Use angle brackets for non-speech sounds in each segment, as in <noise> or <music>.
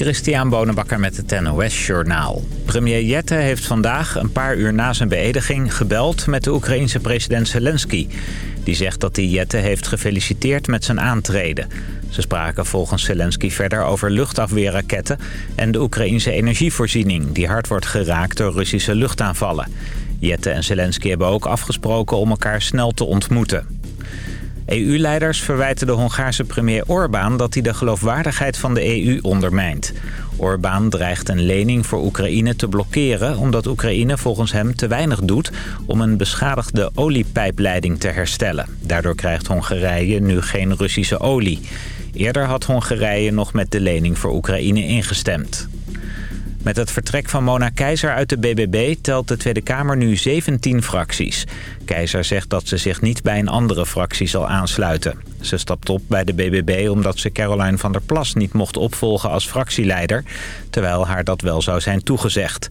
Christian Bonenbakker met het NOS Journaal. Premier Jette heeft vandaag, een paar uur na zijn beëdiging... gebeld met de Oekraïense president Zelensky. Die zegt dat hij Jette heeft gefeliciteerd met zijn aantreden. Ze spraken volgens Zelensky verder over luchtafweerraketten... en de Oekraïense energievoorziening... die hard wordt geraakt door Russische luchtaanvallen. Jette en Zelensky hebben ook afgesproken om elkaar snel te ontmoeten. EU-leiders verwijten de Hongaarse premier Orbán dat hij de geloofwaardigheid van de EU ondermijnt. Orbán dreigt een lening voor Oekraïne te blokkeren... omdat Oekraïne volgens hem te weinig doet om een beschadigde oliepijpleiding te herstellen. Daardoor krijgt Hongarije nu geen Russische olie. Eerder had Hongarije nog met de lening voor Oekraïne ingestemd. Met het vertrek van Mona Keizer uit de BBB telt de Tweede Kamer nu 17 fracties. Keizer zegt dat ze zich niet bij een andere fractie zal aansluiten. Ze stapt op bij de BBB omdat ze Caroline van der Plas niet mocht opvolgen als fractieleider... terwijl haar dat wel zou zijn toegezegd.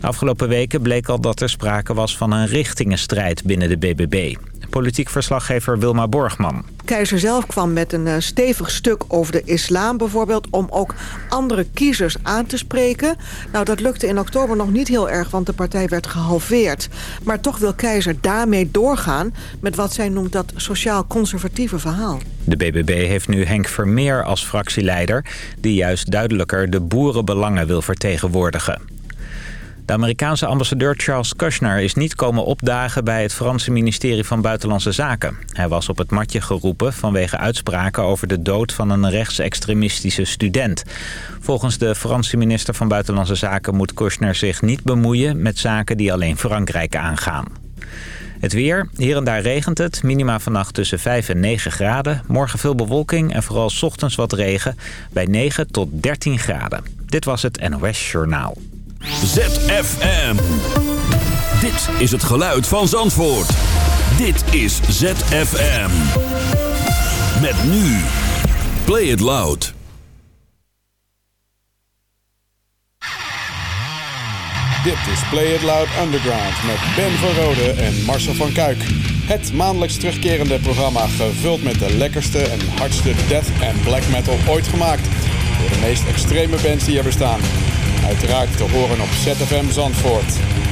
Afgelopen weken bleek al dat er sprake was van een richtingenstrijd binnen de BBB. Politiek verslaggever Wilma Borgman. Keizer zelf kwam met een uh, stevig stuk over de islam bijvoorbeeld... om ook andere kiezers aan te spreken. Nou, dat lukte in oktober nog niet heel erg, want de partij werd gehalveerd. Maar toch wil Keizer daarmee doorgaan... met wat zij noemt dat sociaal-conservatieve verhaal. De BBB heeft nu Henk Vermeer als fractieleider... die juist duidelijker de boerenbelangen wil vertegenwoordigen. De Amerikaanse ambassadeur Charles Kushner is niet komen opdagen bij het Franse ministerie van Buitenlandse Zaken. Hij was op het matje geroepen vanwege uitspraken over de dood van een rechtsextremistische student. Volgens de Franse minister van Buitenlandse Zaken moet Kushner zich niet bemoeien met zaken die alleen Frankrijk aangaan. Het weer. Hier en daar regent het. Minima vannacht tussen 5 en 9 graden. Morgen veel bewolking en vooral ochtends wat regen. Bij 9 tot 13 graden. Dit was het NOS Journaal. ZFM. Dit is het geluid van Zandvoort. Dit is ZFM. Met nu. Play it loud. Dit is Play It Loud Underground met Ben van Rode en Marcel van Kuik. Het maandelijks terugkerende programma gevuld met de lekkerste en hardste death en black metal ooit gemaakt. Door de meest extreme bands die er bestaan. Uiteraard te horen op ZFM Zandvoort.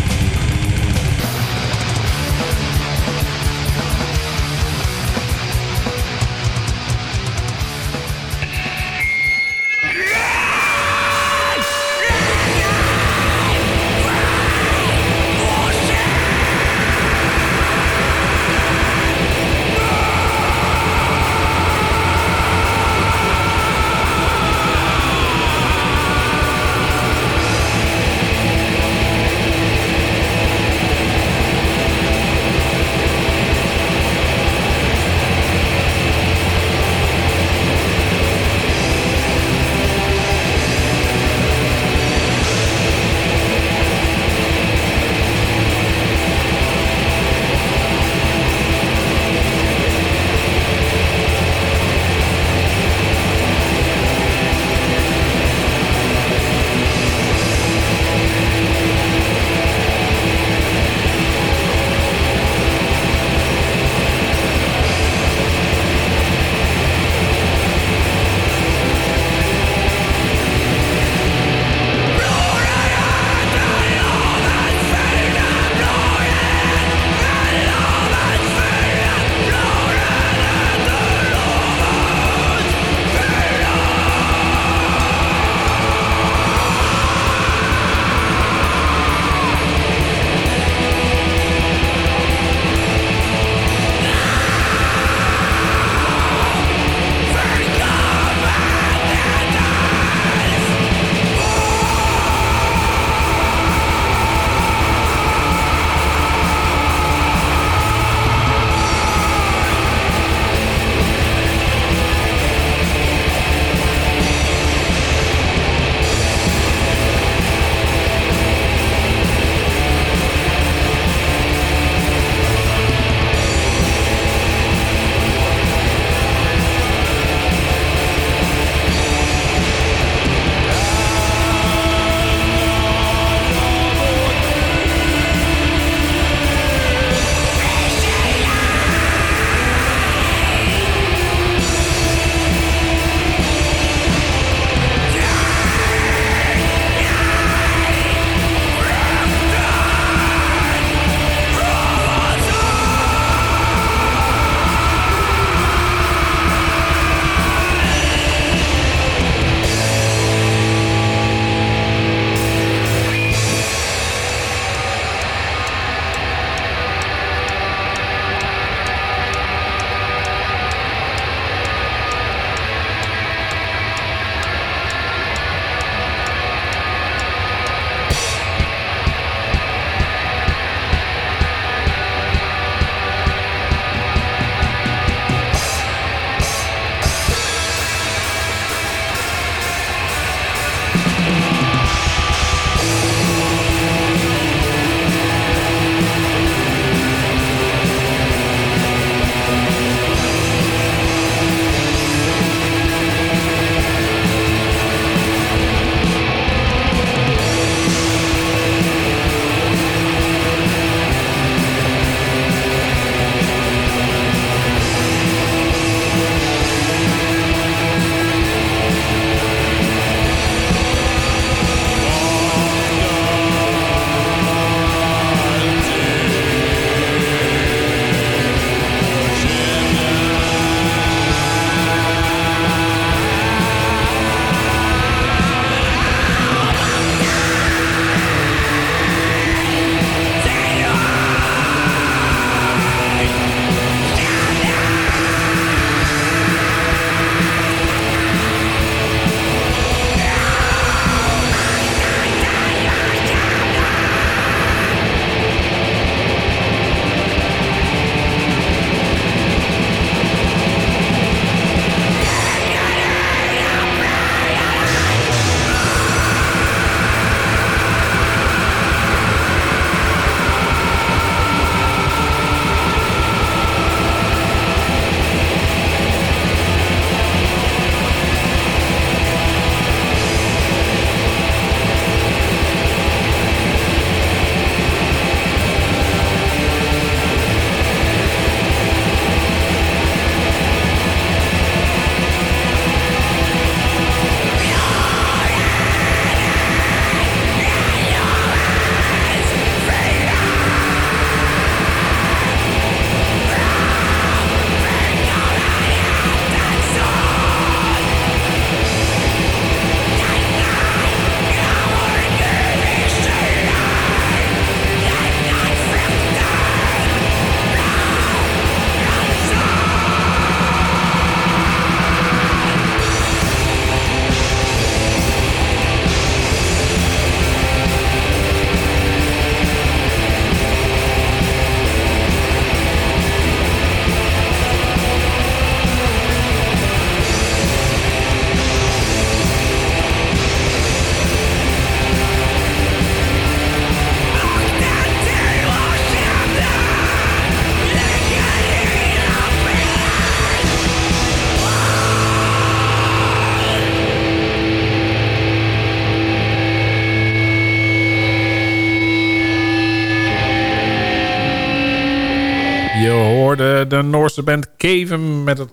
Noorse band Caven met het,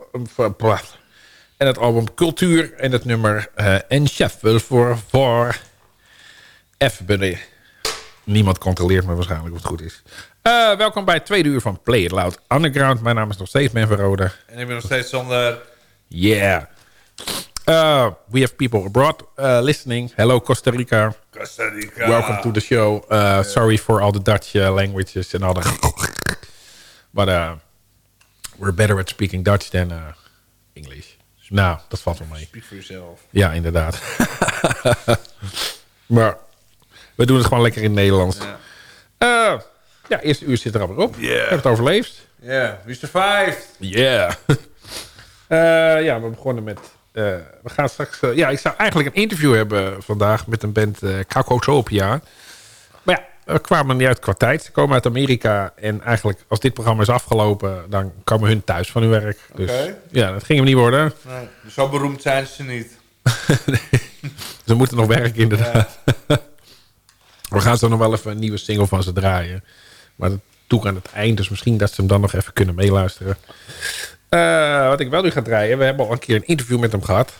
en het album Cultuur en het nummer uh, En Chef voor, voor F. Niemand controleert me waarschijnlijk of het goed is. Uh, welkom bij het tweede uur van Play It Loud Underground. Mijn naam is nog steeds Ben Verrode. En ik ben nog steeds zonder... Yeah. Uh, we have people abroad uh, listening. Hello Costa Rica. Costa Rica. Welcome to the show. Uh, sorry for all the Dutch languages and all that. But uh, we're better at speaking Dutch than uh, English. Nou, dat valt wel mee. Speak for yourself. Ja, inderdaad. <laughs> maar we doen het gewoon lekker in het Nederlands. Ja, uh, ja eerste uur zit er alweer op. Yeah. We hebben het overleefd. Ja, yeah. we survived. Yeah. uh, <laughs> ja, we begonnen met... Uh, we gaan straks... ja, ik zou eigenlijk een interview hebben vandaag met een band uh, Kakotopia. Kwamen niet uit qua tijd. Ze komen uit Amerika. En eigenlijk, als dit programma is afgelopen... dan komen hun thuis van hun werk. Dus ja, dat ging hem niet worden. Nee, zo beroemd zijn ze niet. <laughs> nee. Ze moeten nog werken, inderdaad. Ja. <laughs> We gaan zo nog wel even een nieuwe single van ze draaien. Maar dat ik aan het eind. Dus misschien dat ze hem dan nog even kunnen meeluisteren. Uh, wat ik wel nu ga draaien. We hebben al een keer een interview met hem gehad.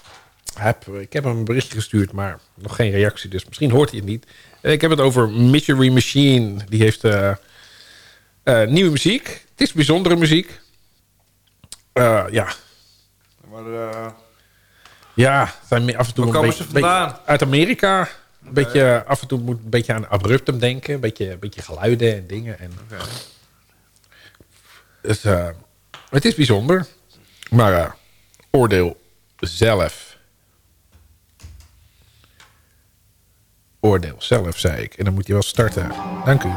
Heb, ik heb hem een berichtje gestuurd, maar nog geen reactie. Dus misschien hoort hij het niet. Ik heb het over Mystery Machine. Die heeft uh, uh, nieuwe muziek. Het is bijzondere muziek. ja. Maar, ja, zijn af en toe een beetje, uit Amerika. Een beetje, af en toe moet een beetje aan abruptum denken. Een beetje, een beetje geluiden en dingen. En, okay. Dus uh, het is bijzonder. Maar uh, oordeel zelf. Oordeel zelf, zei ik. En dan moet je wel starten. Dank u.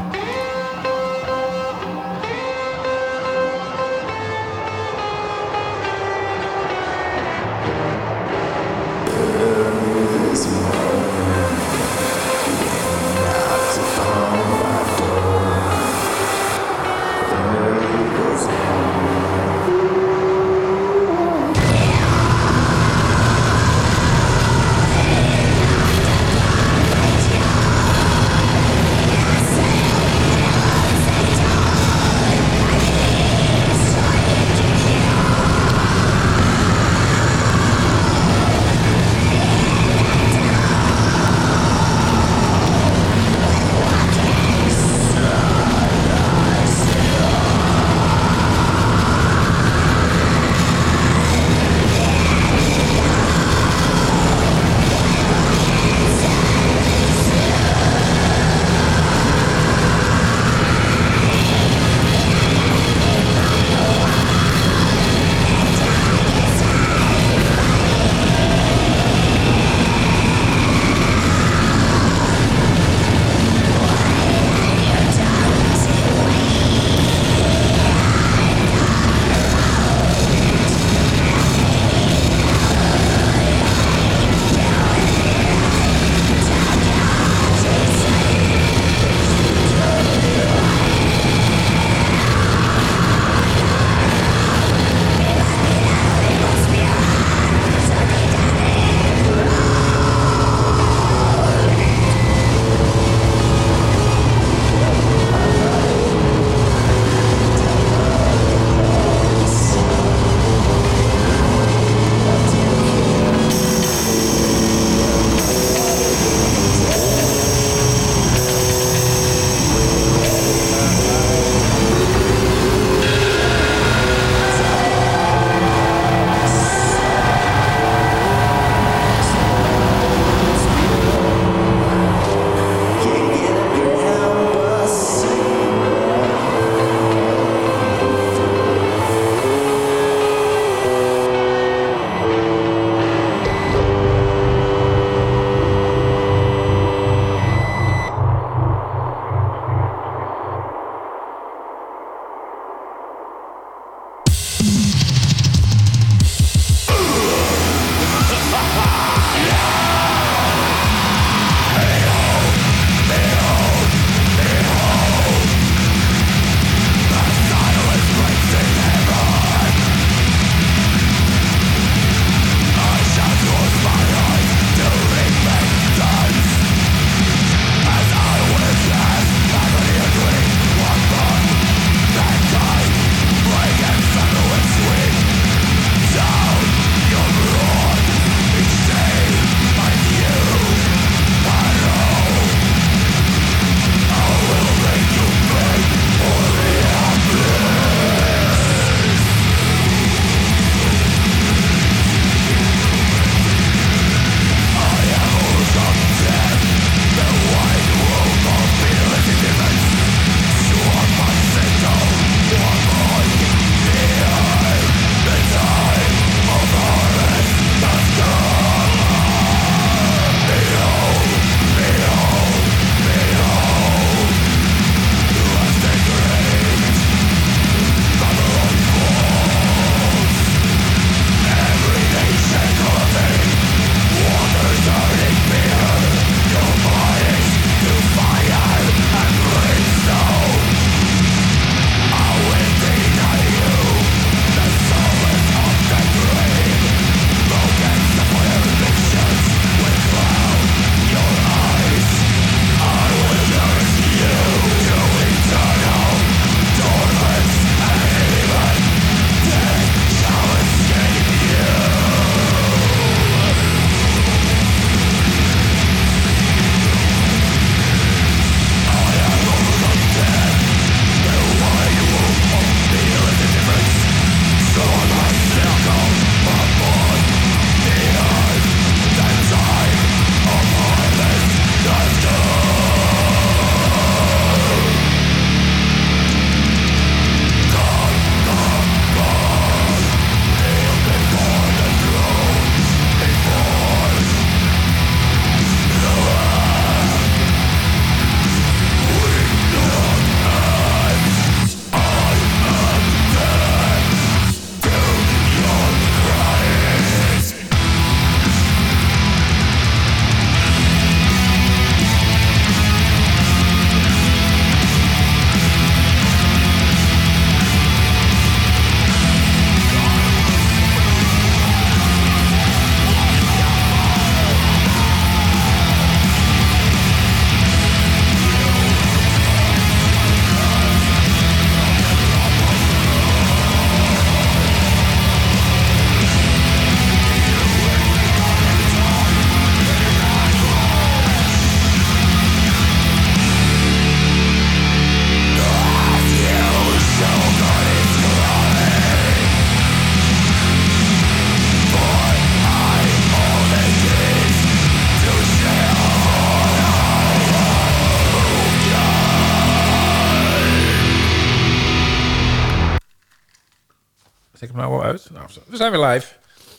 we zijn weer live.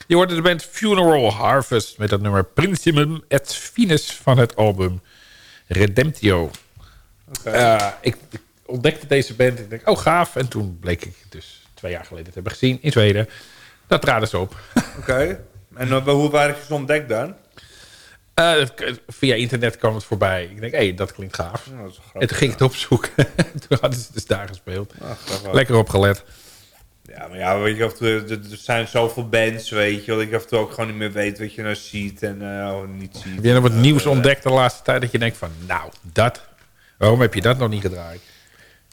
Je hoorde de band Funeral Harvest met het nummer Principum et Finis van het album Redemptio. Eh, ik, ik ontdekte deze band en ik denk, oh gaaf. En toen bleek ik dus twee jaar geleden te hebben gezien in Zweden. Daar traden ze op. Oké. En uh, hoe waren ze ontdekt dan? Uh, via internet kwam het voorbij. Ik denk, hé, hey, dat klinkt gaaf. Dat grappig, en toen ging ik het opzoeken. <laughs> toen hadden ze dus daar gespeeld. Ah. Lekker opgelet. Ja, maar ja, weet je, of er, er zijn zoveel bands, weet je wel. Dat je af en toe ook gewoon niet meer weet wat je nou ziet en uh, niet ziet. Heb je nog wat nieuws ontdekt de laatste tijd? Dat je denkt van, nou, dat... Waarom heb je dat nog niet gedraaid?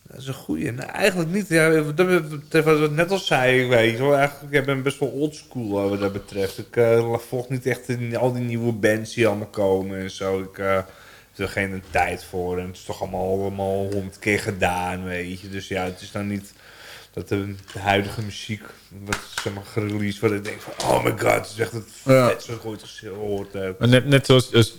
Dat is een goeie. Nou, eigenlijk niet. Ja, wat ik net al zei, weet je wel. Eigenlijk, ik ben best wel oldschool wat dat betreft. Ik uh, volg niet echt in al die nieuwe bands die allemaal komen en zo. Ik uh, heb er geen tijd voor. En het is toch allemaal, allemaal honderd keer gedaan, weet je. Dus ja, het is dan niet dat de, de huidige muziek wat zeg maar gereleased wordt. Ik denk van, oh my god, het is echt het vetste wat ik ooit gehoord heb. Net, net zoals dus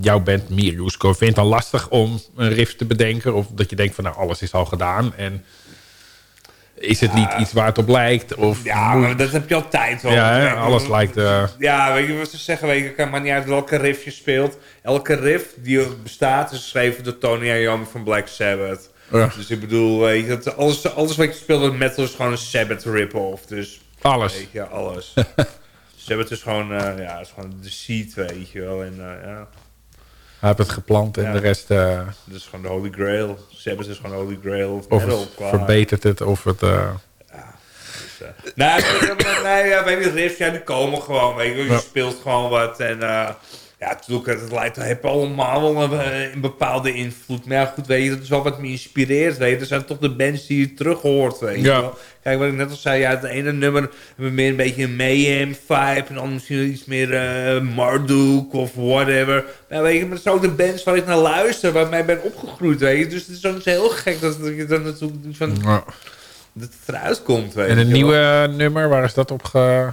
jouw band Mirusko vindt het dan lastig om een riff te bedenken. Of dat je denkt van nou alles is al gedaan. En is het niet iets waar het op lijkt? Of Ja, maar dat heb je altijd wel. Ja, hè, alles lijkt, eh, Ja, weet je wat ze zeggen? Weet je, kan maar niet uit welke riff je speelt. Elke riff die er bestaat is geschreven door Tony Iommi van Black Sabbath. Ja. Dus ik bedoel, weet je, dat alles, alles wat je speelt met metal is gewoon een Sabbath rip-off. Dus alles. weet je, alles. <laughs> Sabbath is gewoon, eh, ja, is gewoon de seed, weet je wel. En uh, ja, Hij heeft het geplant en Ja. de rest... eh, dat is gewoon de Holy Grail. Sabbath is gewoon Holy Grail of, of metal. het qua- verbetert het of het... eh, Dus, eh, nee, ja, weet je, riffs, ja, die komen gewoon, weet je, je Ja. speelt gewoon wat en eh, ja, natuurlijk, het lijkt, heeft allemaal wel een, eh, een bepaalde invloed, maar ja, goed, weet je, dat is wel wat me inspireert, weet je, er zijn toch de bands die je terug hoort, weet je Ja. wel. Kijk, wat ik net al zei, ja, het ene nummer hebben we meer een beetje een mayhem vibe en dan misschien iets meer eh, Marduk of whatever. Maar weet je, maar het zijn ook de bands waar ik naar luister, waar ik mee ben opgegroeid, weet je, dus het is ook heel gek dat, dat je dan natuurlijk van, ja. dat het eruit komt, weet En je een wel. nieuwe nummer, waar is dat op ge...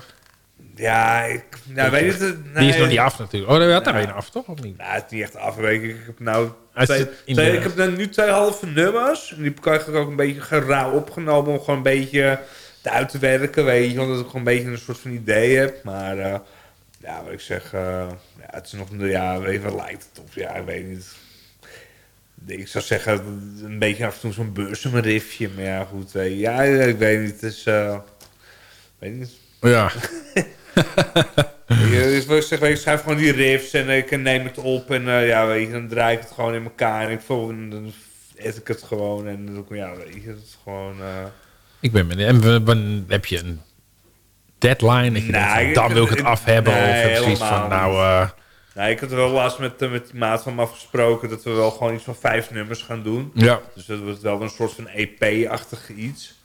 Ja, ik nou, weet het. Die is nee. nog niet af natuurlijk. Oh, je had er een af, toch? Of niet? Nou, het is niet echt af. Ik heb nou twee, twee- ik heb dan nu twee halve nummers. En die heb ik eigenlijk ook een beetje gerauw opgenomen om gewoon een beetje te uit te werken, weet je. Omdat ik gewoon een beetje een soort van idee heb. Maar eh, ja, wat ik zeg, eh, ja, het is nog ja, weet je, wat lijkt het op? Ja, ik weet niet. Ik zou zeggen, een beetje af en toe zo'n beursenriffje. Maar ja, goed, weet je. Ja, ik weet niet. Het is, eh, weet niet. Ja. <laughs> <laughs> Je, dus ik zeg, ik schrijf gewoon die riffs en ik neem het op en eh, ja, weet je, dan draai ik het gewoon in elkaar en ik voel, dan eet ik het gewoon en ik, ja, weet je, het is gewoon... eh, Ik ben benieuwd. En wan- heb je een deadline? Dat je denkt van, dan ik- wil ik het ik- af hebben? nee, of heb je zoiets helemaal van, nou... nou, ik had wel laatst met, met die maat van me afgesproken dat we wel gewoon iets van vijf nummers gaan doen. ja. Dus dat wordt wel een soort van EP-achtig iets.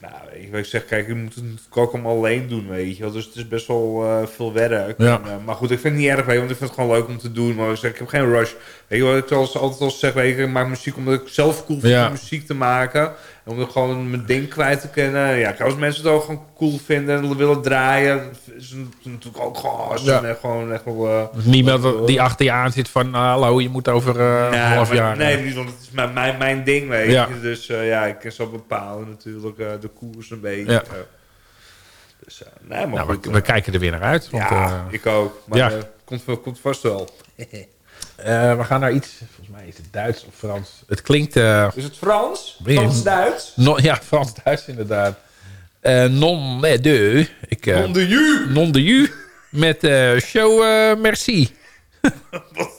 Nou, weet ik zeg, kijk, je moet het natuurlijk ook allemaal alleen doen, weet je wel. Dus het is best wel eh, veel werk. Ja. En, eh, maar goed, ik vind het niet erg, weet je, want ik vind het gewoon leuk om te doen. Maar ik zeg, ik heb geen rush. Weet je wat ik altijd al zeg, weet je, ik maak muziek omdat ik zelf cool vind Ja. om muziek te maken. Om er gewoon mijn ding kwijt te kunnen. Ja, als mensen het ook gewoon cool vinden en willen draaien, is het natuurlijk ook gewoon, Ja. gewoon echt wel... eh, Niemand die achter je aan zit van, nou, hallo, je moet over eh, een Nee, half maar- jaar... Nee, eh, niet, want het is mijn, mijn, mijn ding, weet Ja. je. Dus eh, ja, ik kan zo bepalen natuurlijk eh, de koers een beetje. Ja. dus eh, nee, maar nou, goed. we, we kijken er weer naar uit. Want, ja, ik ook. Maar ja. komt, komt vast wel. <laughs> eh, we gaan naar iets, mij is het Duits of Frans. Het klinkt... eh, Is het Frans? Frans-Duits? no- ja, Frans-Duits inderdaad. Eh, non mais deux. Ik, eh, Non de ju! non de ju. Met eh, show eh, merci. <laughs> Good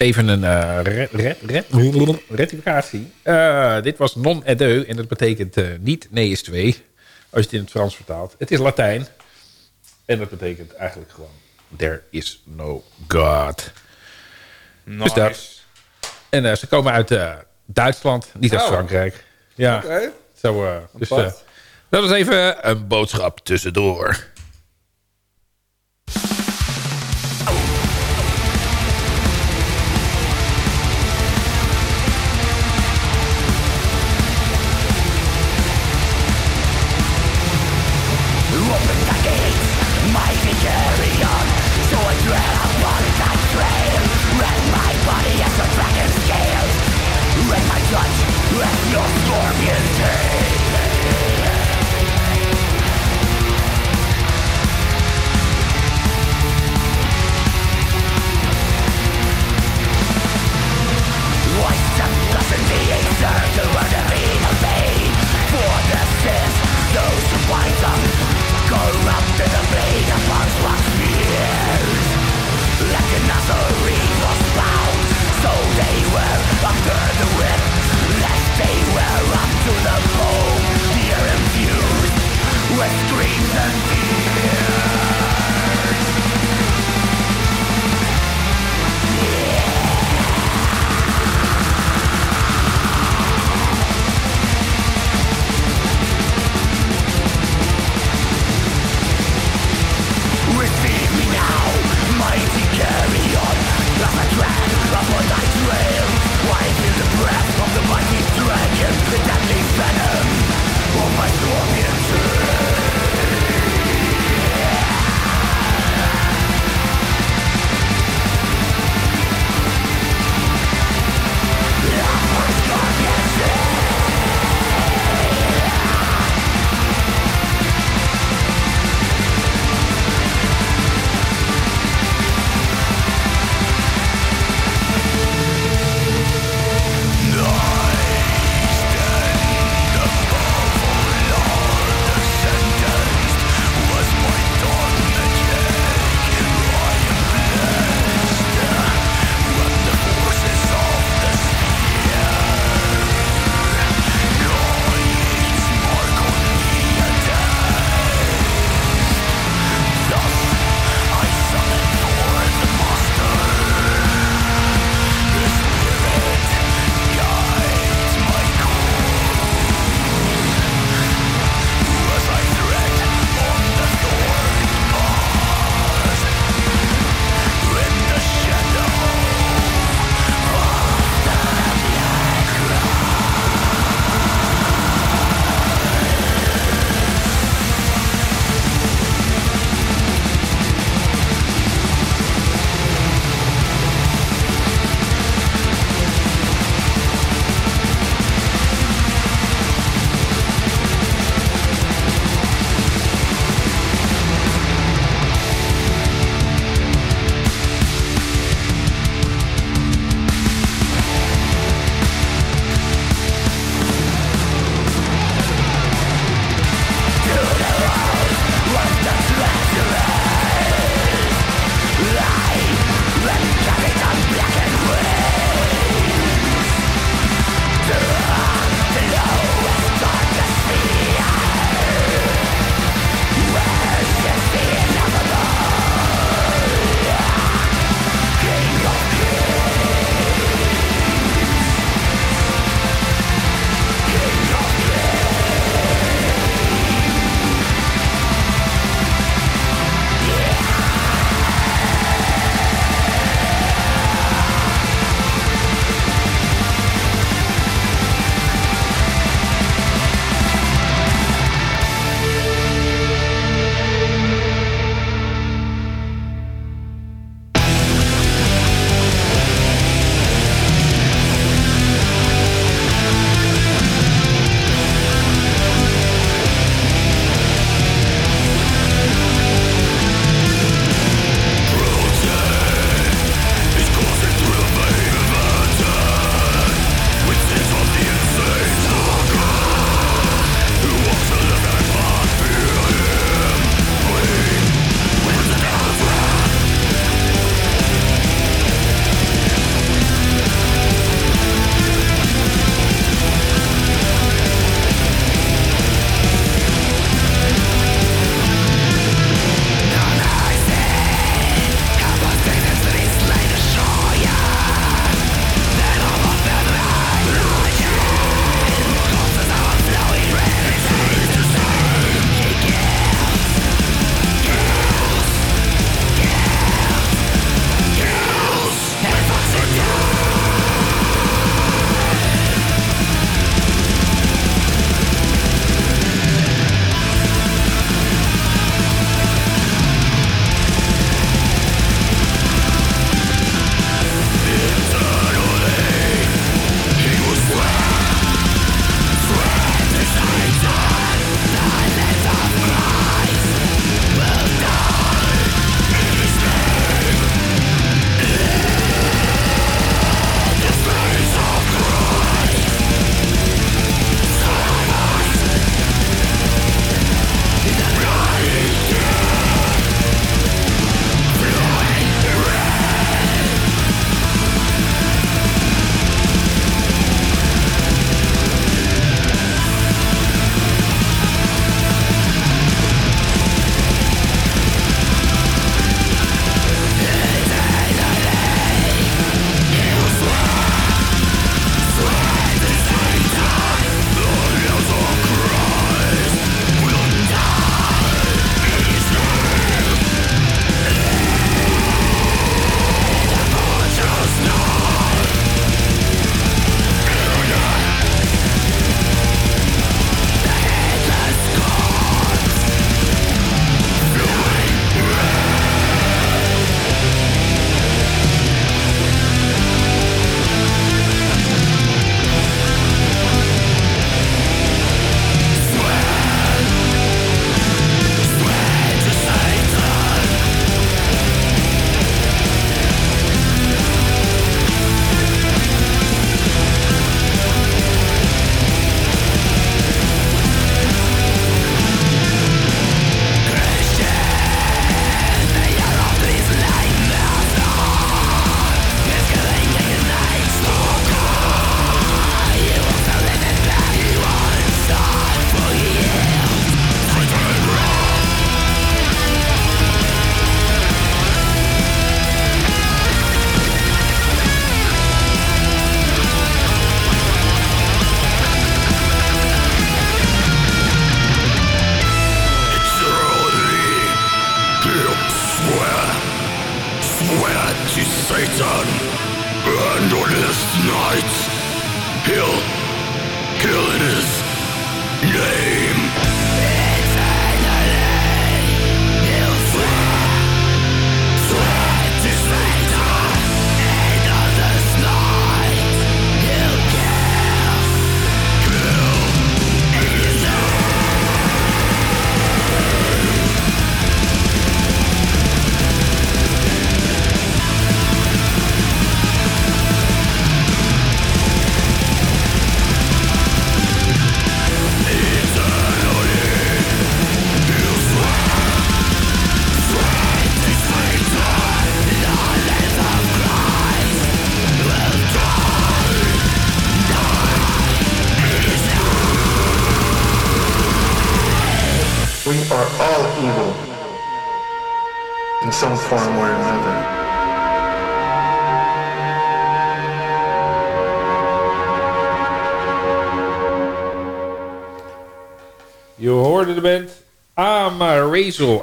Even een uh, red, red, red, rectificatie. Uh, dit was non adieu en dat betekent uh, niet nee is twee. Als je het in het Frans vertaalt. Het is Latijn. En dat betekent eigenlijk gewoon there is no God. Nice. Dus dat. En ze komen uit Duitsland, niet uit Oh. Frankrijk. Ja, Oké. zo. dus dat is even een boodschap tussendoor.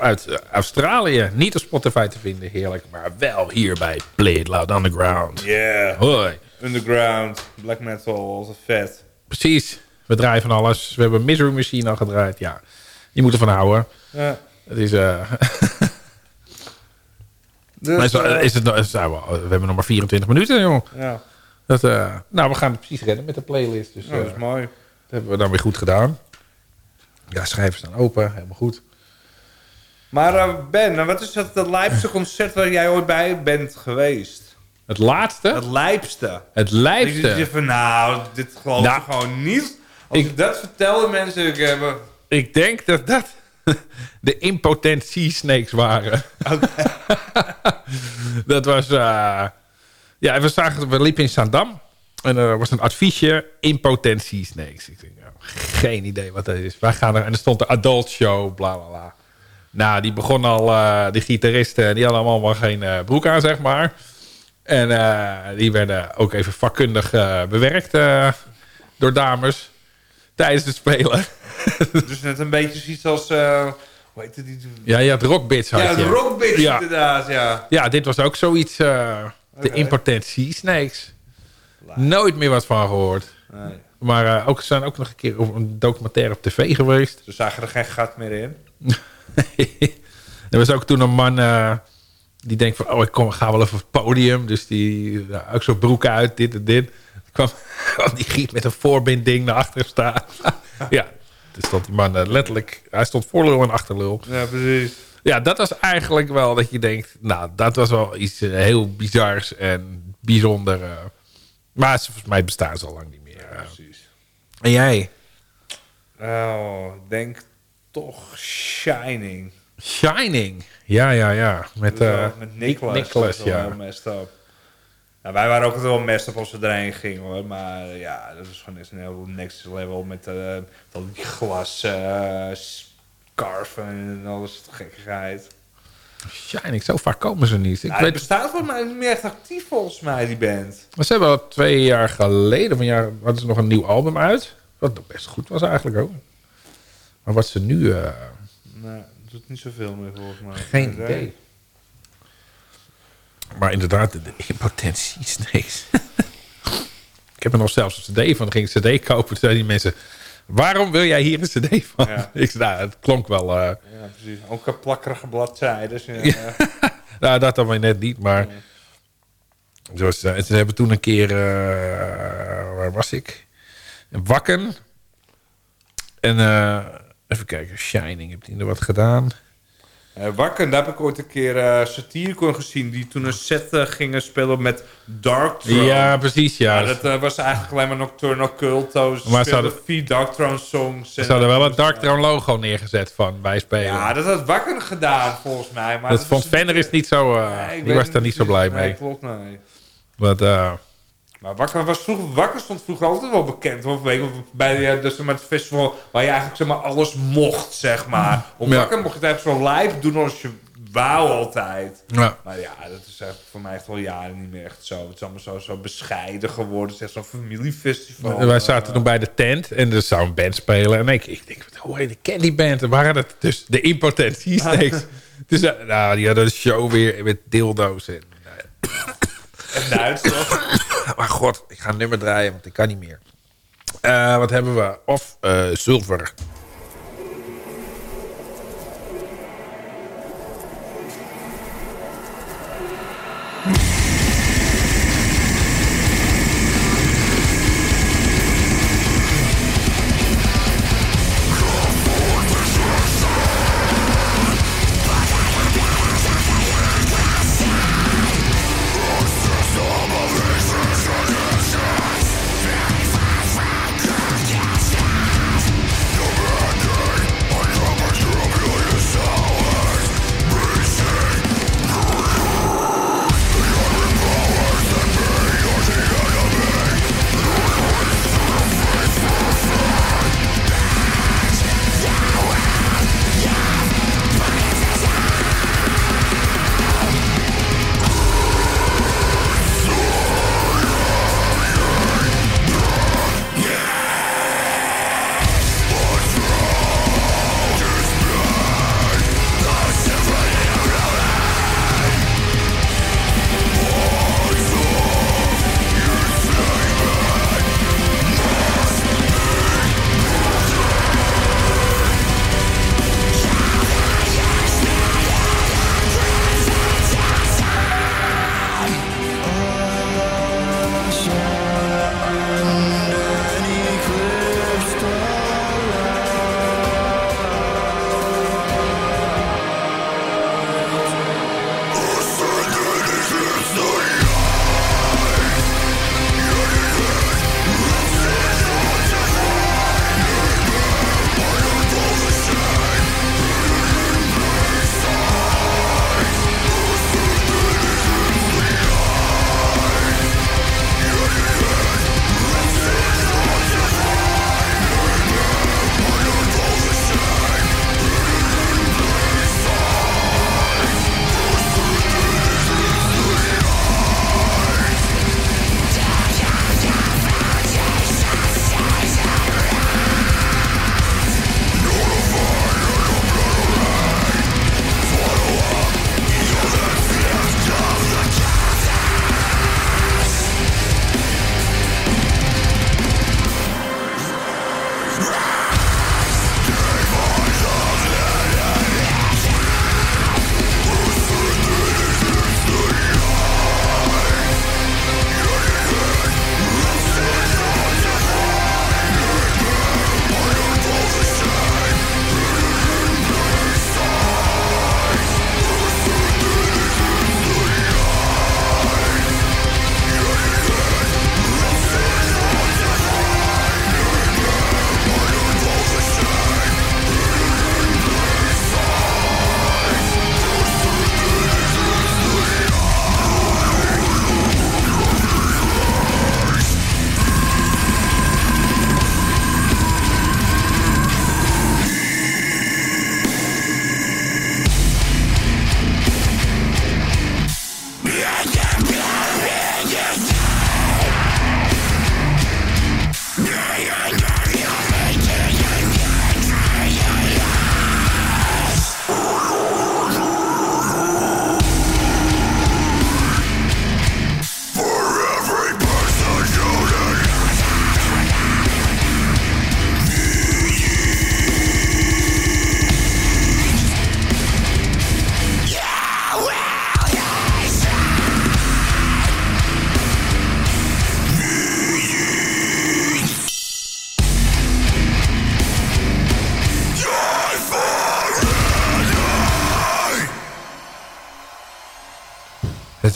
Uit eh, Australië. Niet op Spotify te vinden, heerlijk. Maar wel hier bij Play It Loud Underground. Yeah. Hoi. Underground, black metal, vet. Precies. We draaien van alles. We hebben Misery Machine al gedraaid. Ja, je moet ervan houden. Ja. Het is... eh, <laughs> Dus, is, eh, is het, is, nou, we hebben nog maar 24 minuten, joh. ja. Dat, eh, nou, we gaan het precies redden met de playlist. Dus Nou, dat eh, is mooi. dat hebben we dan weer goed gedaan. Ja, schrijven staan open. Helemaal goed. Maar eh, Ben, nou, wat is het, het lijpste concert waar jij ooit bij bent geweest? Het laatste? Het lijpste. Het Ik lijfste. dacht van, nou, dit geloof Nou, ik gewoon niet. Als ik, ik- dat vertelde mensen, ik heb... eh, Ik denk dat dat <laughs> de impotent sea snakes waren. <laughs> dat was... eh, ja, we, zagen, we liepen in Zandam. En er was een adviesje, impotent sea snakes. Ik denk, nou, geen idee wat dat is. Wij gaan er, en er stond de adult show, bla bla bla. Nou, die begon al, eh de gitaristen, die hadden allemaal geen eh, broek aan, zeg maar. En eh, die werden ook even vakkundig bewerkt door dames tijdens het spelen. <laughs> dus net een beetje zoiets als... hoe heet het? Die, Ja, je had rockbits had ja, je. rockbitch Ja. inderdaad, ja. Ja, dit was ook zoiets. de Oké. impotent sea snakes. Nooit meer wat van gehoord. Nee. Maar ook, zijn ook nog een keer op een documentaire op tv geweest. Ze zagen er geen gat meer in. <laughs> <laughs> er was ook toen een man eh, die denkt van... oh, ik kom, ga wel even op het podium. Dus die nou, ook zo'n broek uit, dit en dit. <laughs> Kwam, die giet met een voorbindding naar achteren staan. <laughs> ja, toen stond die man eh, letterlijk... Hij stond voorlul en achterlul. Ja, precies. Ja, dat was eigenlijk wel dat je denkt... nou, dat was wel iets eh, heel bizars en bijzonder. eh. maar ze- volgens mij bestaan ze al lang niet meer. eh. Precies. En jij? Oh, ik denk toch Shining. Shining. Ja, ja, ja. Met, Dat is eh met Nicholas. Ja. heel messed up. Ja, wij waren ook wel messed up als we erheen gingen hoor. Maar eh, ja, dat is gewoon echt een heel next level met al die glas eh scarven en alles gekkigheid. Shining, zo vaak komen ze niet. Ik het weet, bestaat volgens mij niet meer echt actief volgens mij, die band. maar ze hebben al twee jaar geleden... een jaar hadden ze nog een nieuw album uit. Wat nog best goed was eigenlijk ook. Maar wat ze nu... eh, Nee, dat doet niet zoveel meer volgens mij. geen idee. Maar inderdaad, de, impotentie snakes. <laughs> ik heb er nog zelfs een cd van. Dan ging ik een cd kopen. Toen zeiden die mensen... Waarom wil jij hier een cd van? Ja. <laughs> Ik zei, nou, het klonk wel... eh, Ja, precies. Ook een plakkerige bladzijden. Ja. <laughs> Ja. nou, dat dan weer net niet, maar... Zoals, eh, ze hebben toen een keer... eh, waar was ik? In Wakken. En eh, even kijken, Shining, heb die er wat gedaan? Eh, Wakken, daar heb ik ooit een keer eh Satyricon gezien... die toen een set eh, gingen spelen met Dark Throne. Ja, precies, ja. Ja, dat was eigenlijk alleen maar Nocturnal Culto. Ze Maar ze hadden- vier Dark Throne songs. Ze en hadden wel een Dark Throne logo neergezet van bij spelen. Ja, dat had Wakken gedaan volgens mij. Maar dat vond Venner is niet zo... Nee, die was daar niet zo blij Nee, mee. klopt, nee. Eh, Maar Wakker, was vroeger, Wakker stond vroeger altijd wel bekend. Weet je, bij eh, dus, zeg maar, het festival waar je eigenlijk zeg maar, alles mocht, zeg maar. Ja. Wakker mocht je het zo live doen als je wou altijd. ja. Maar ja, dat is eigenlijk voor mij echt al jaren niet meer echt zo. Het is allemaal zo, zo bescheiden geworden. Het is echt zo'n familiefestival. Wij zaten toen bij de tent en er zou een band spelen. En ik, ik denk, hoe heet de Candy Band? En waren dat dus de Impotent <laughs> Sea Snakes. Dus, eh, nou, die hadden een show weer met dildo's. En, nou ja. En Duitsland. <laughs> Maar god, ik ga nummer draaien, want ik kan niet meer. Eh, wat hebben we? Of eh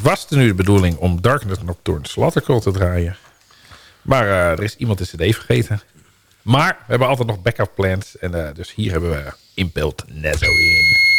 Het was nu de bedoeling om Darkness Nocturne Slaughter te draaien. Maar eh, er is iemand de cd vergeten. Maar we hebben altijd nog backup plans. En eh, dus hier hebben we Impelled Nezzo in.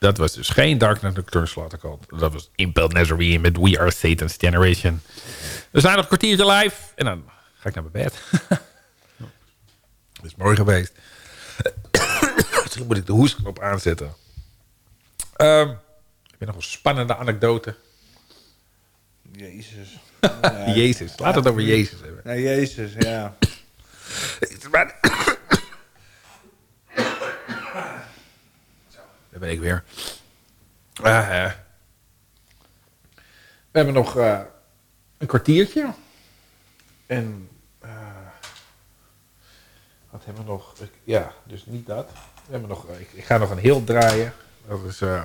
Dat was dus geen Dark Nocturne Slaughter Cult. Dat was Impel Nazarene met We Are Satan's Generation. We zijn nog een kwartiertje live. En dan ga ik naar mijn bed. <laughs> Het is mooi geweest. <coughs> Misschien moet ik de hoesknop aanzetten. Ehm, ik heb nog een spannende anekdote. Jezus. <laughs> Jezus. Laat het over Jezus hebben. Ja, Jezus, ja. <coughs> ben ik weer. Ah, eh. We hebben nog eh, een kwartiertje. En eh, wat hebben we nog? Ja, dus niet dat. We hebben nog, ik, ik ga nog een heel draaien. Dat is, eh,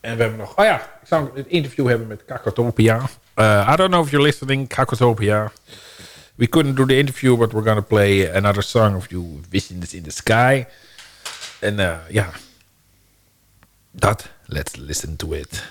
en we hebben nog, oh ja, ik zou een interview hebben met Kakotopia. Uh, I don't know if you're listening, Kakotopia. We couldn't do the interview, but we're gonna play another song of you, Visions in the Sky. En eh, ja, dat, let's listen to it.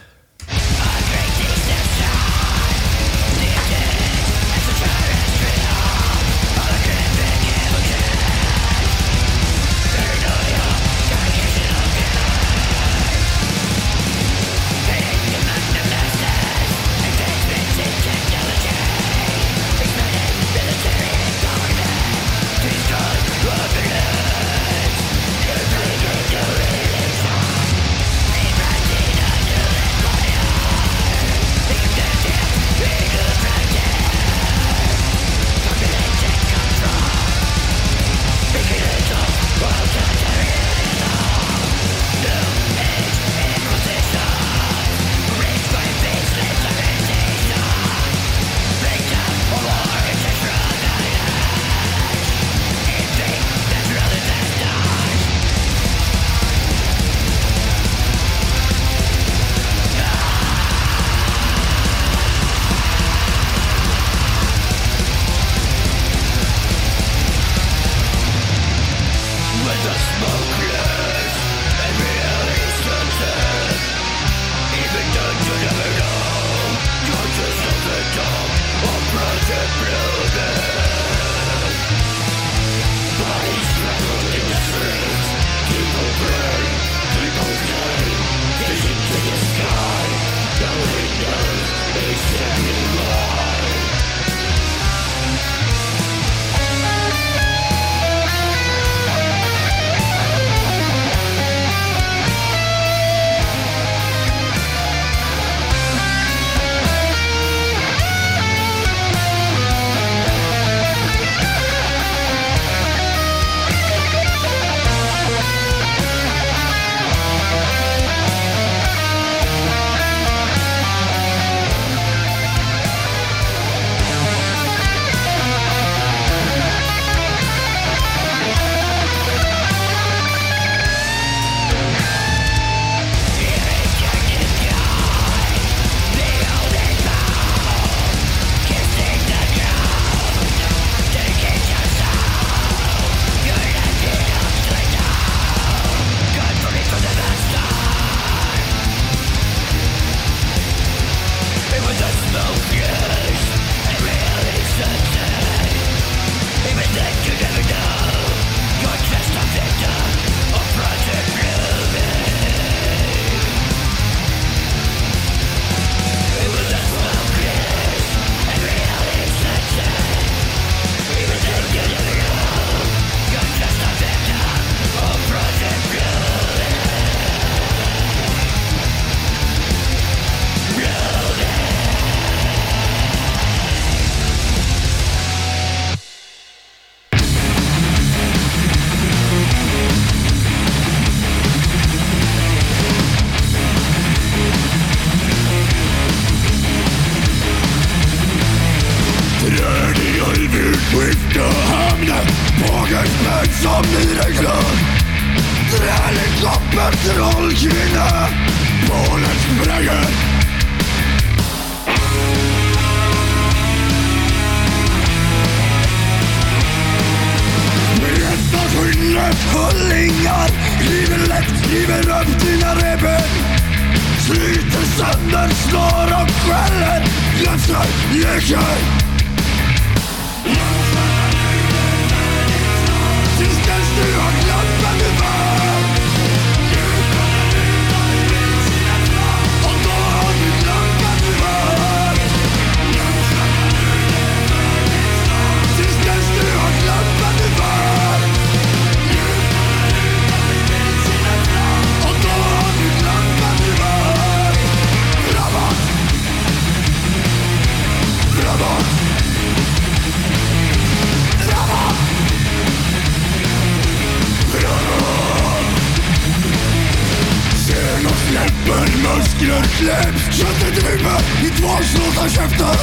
Skjønte drømmer i tvangslosa kjefter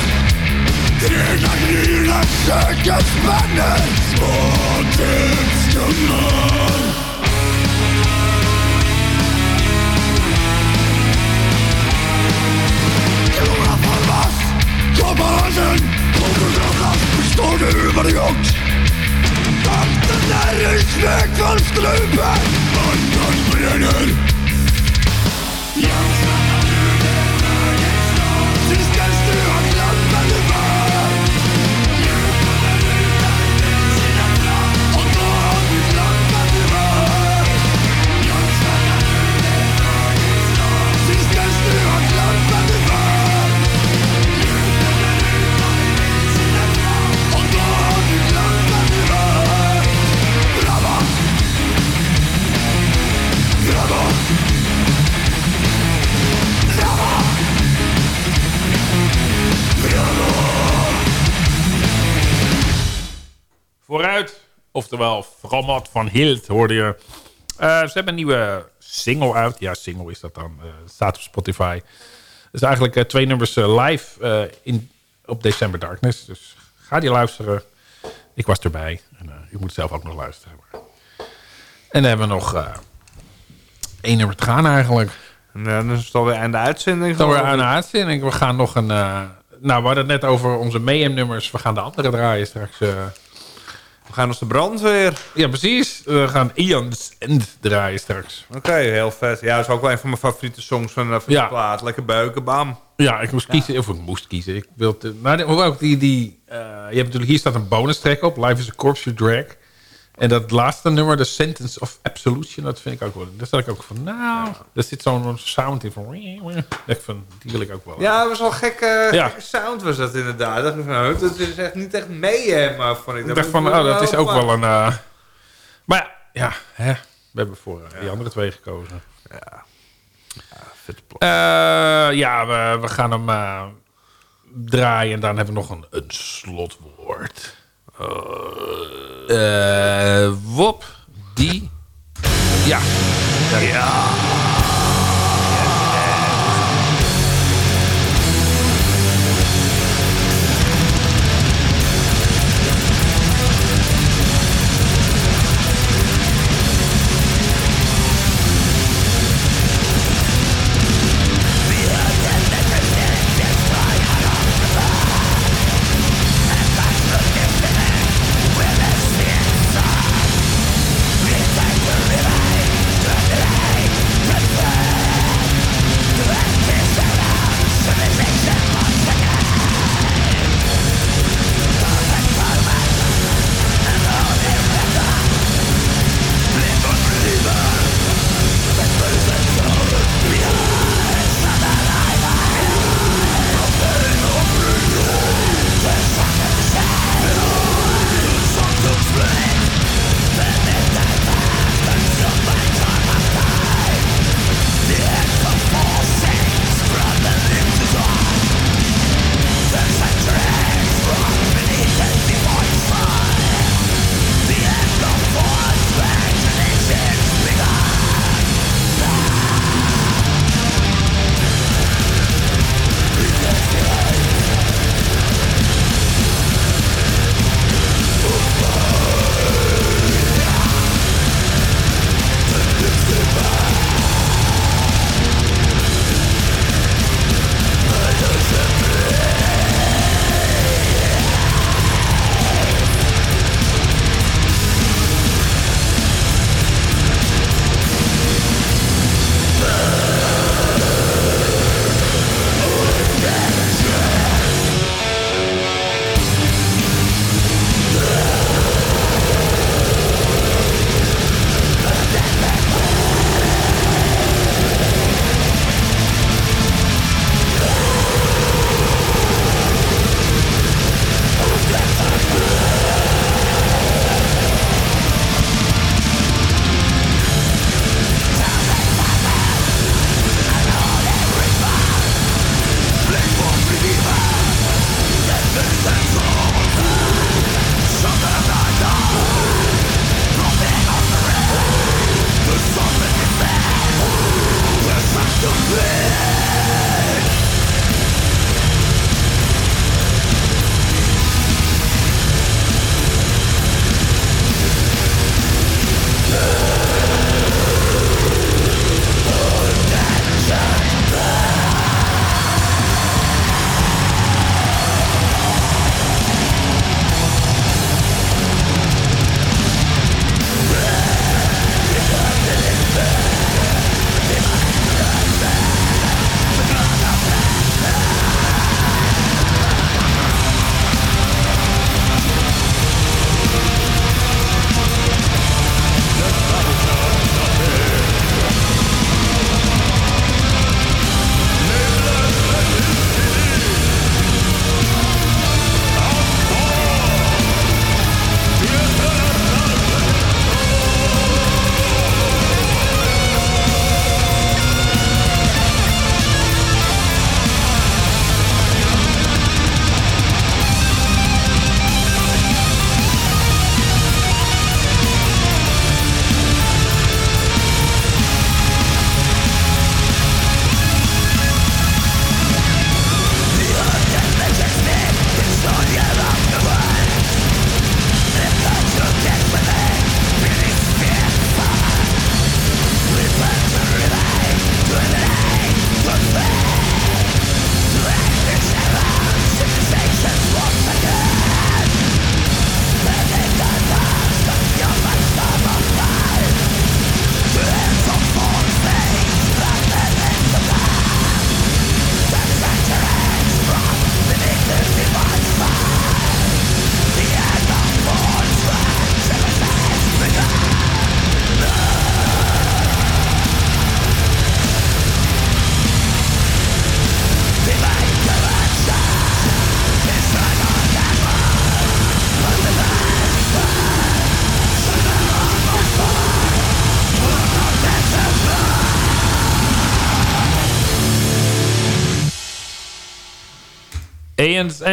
Trena knirene søker spenner Små tidsstunder Jorda formas Kopparhanden Kontrollas Består gjort Takten är i smekvalsgruppen Andan brenner Tills Oftewel, Framat van Hilt hoorde je. Eh, ze hebben een nieuwe single uit. Ja, single is dat dan. Eh, staat op Spotify. Het is eigenlijk eh, twee nummers live in, op December Darkness. Dus ga die luisteren. Ik was erbij. En, u moet zelf ook nog luisteren. En dan hebben we nog één nummer te gaan eigenlijk. En, dan is het alweer aan de uitzending. Dan weer aan de uitzending. We gaan nog een... nou, we hadden het net over onze Mayhem-nummers. We gaan de andere draaien straks. We gaan als de brandweer. ja, precies. We gaan Ian's End draaien straks. Oké, heel vet. Ja, dat is ook wel een van mijn favoriete songs van, eh, van Ja. de plaat. Lekker buiken, bam. Ja, ik moest kiezen. Of ik moest kiezen. Ik wilde, maar hoe ook die... die eh, je hebt natuurlijk... Hier staat een bonus track op. Life is a Corpse You Drag. En dat laatste nummer, The Sentence of Absolution, dat vind ik ook wel. Daar zat ik ook van, nou, er zit zo'n sound in van, ik van, die wil ik ook wel. Ja, dat was wel gekke, Ja. gekke sound was dat inderdaad. Van, nou, dat is echt niet echt mee, maar vond ik. ik dacht van, oh, dat is ook wel een. eh, maar ja, ja hè, we hebben voor eh, die andere twee gekozen. Vet pla- Eh, ja, we, we gaan hem draaien en dan hebben we nog een, een slotwoord. Eh wop, die. Ja. ja.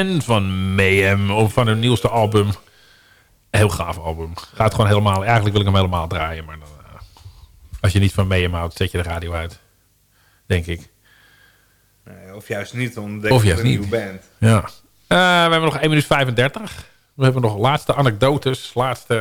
En van Mayhem. Of van hun nieuwste album. Heel gaaf album. Gaat gewoon helemaal... Eigenlijk wil ik hem helemaal draaien. Maar dan, eh, als je niet van Mayhem houdt, zet je de radio uit. Denk ik. Nee, of juist niet, omdat Of juist een niet. nieuwe band. Ja. Eh, we hebben nog 1 minuut 35. We hebben nog laatste anekdotes. Laatste...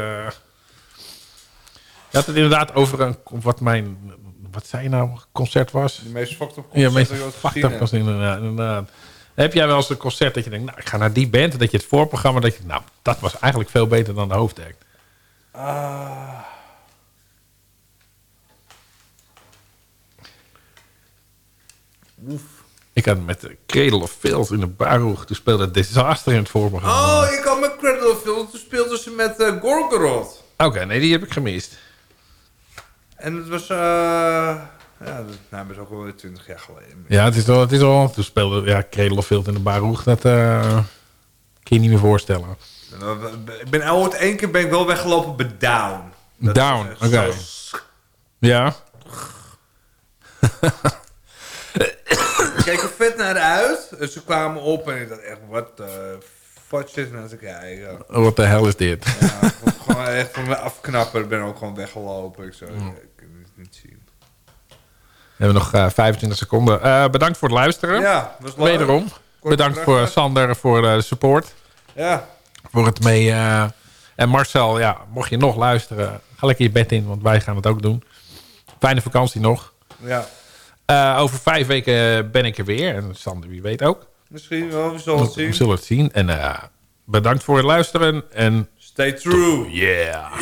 Je had het inderdaad over een, wat mijn... Wat zei je nou? Concert was? De meest fucked up Ja, concert ik ooit fucked up was inderdaad, inderdaad. Heb jij wel eens een concert dat je denkt, nou, ik ga naar die band. Dat je het voorprogramma, dat je, nou, dat was eigenlijk veel beter dan de hoofdact. Ah. Ik had met Cradle of Filth in de Baroeg. Toen speelde Disaster in het voorprogramma. Oh, ik had met Cradle of Filth. Toen speelden ze met eh Gorgoroth. Oké, nee, die heb ik gemist. En het was... eh ja, dat nou, is ook wel weer 20 jaar geleden. Ja, het is al, het is al toen speelde ja, Filth in de Baroeg. Dat eh kun je niet meer voorstellen. En dan- Ik ben ooit één keer ben ik wel weggelopen bij Down. Dat Down, is oké. zo Ja, Ik keek er vet naar uit. En ze kwamen op en ik dacht echt, wat de fuck zit nou te kijken. wat de hel is dit? Ja, gewoon echt van me afknappen. Ik ben ook gewoon weggelopen. Ik, zo, Mm. ik kan het niet zien. We hebben nog eh, 25 seconden. Eh, bedankt voor het luisteren. Ja, was leuk. Wederom. Bedankt voor krachtig. Sander voor eh, de support. Ja, Voor het mee. eh, en Marcel, ja, mocht je nog luisteren, ga lekker je bed in, want wij gaan het ook doen. Fijne vakantie nog. ja. Eh, over vijf weken ben ik er weer. En Sander, wie weet ook. Misschien wel, we zullen het We zien. zullen het zien. En eh, bedankt voor het luisteren. En Stay true. yeah.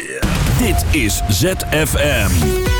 Dit is ZFM.